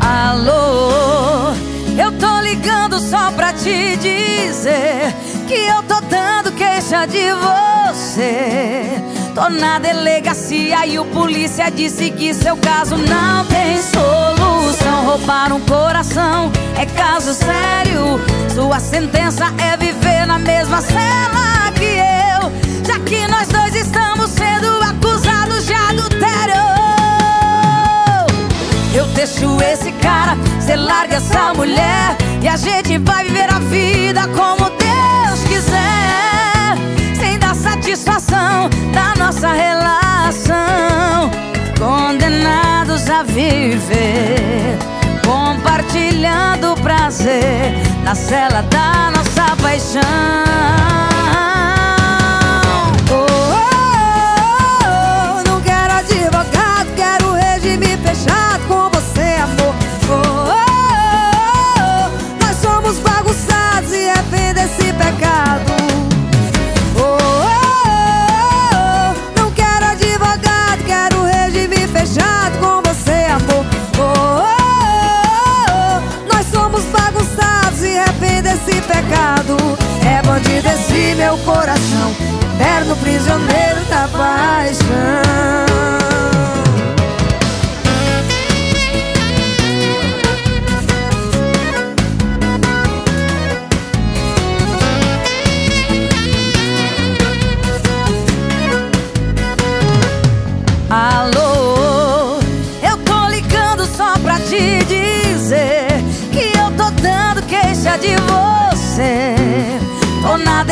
Alô, eu tô ligando só pra te dizer que eu tô dando queixa de você. Tô na delegacia e o polícia disse que seu caso não tem solução. Roubar um coração é caso sério. Sua sentença é viver na mesma cela que eu. Já que nós dois estamos sendo acusados de adultério. Eu deixo esse cara, cê larga essa mulher. E a gente vai viver a vida como Viver Compartilhando o prazer Na cela da nossa paixão meu coração. Eterno prisioneiro da paixão. Alô, eu tô ligando só pra te dizer Que eu tô dando queixa de você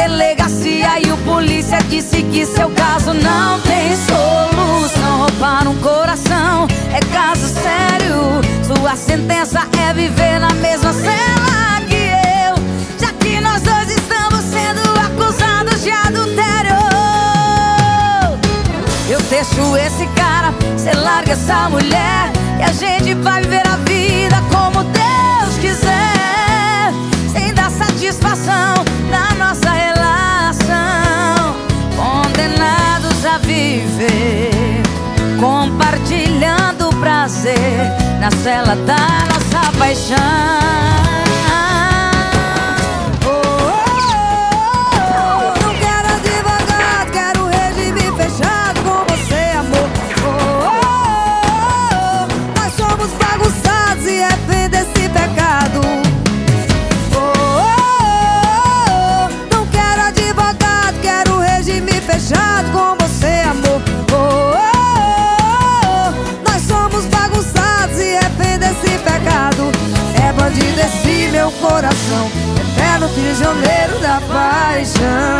delegacia e o polícia disse que seu caso não tem solução. Roubar um coração é caso sério. Sua sentença é viver na mesma cela que eu. Já que nós dois estamos sendo acusados de adultério. Eu deixo esse cara, cê larga essa mulher. E a gente vai viver a vida viver, compartilhando o prazer na cela da nossa paixão. Coração Eterno prisioneiro da paixão.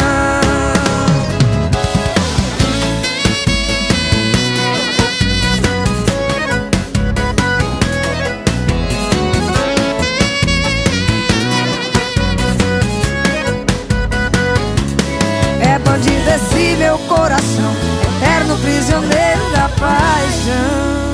É bandido esse meu coração Eterno prisioneiro da paixão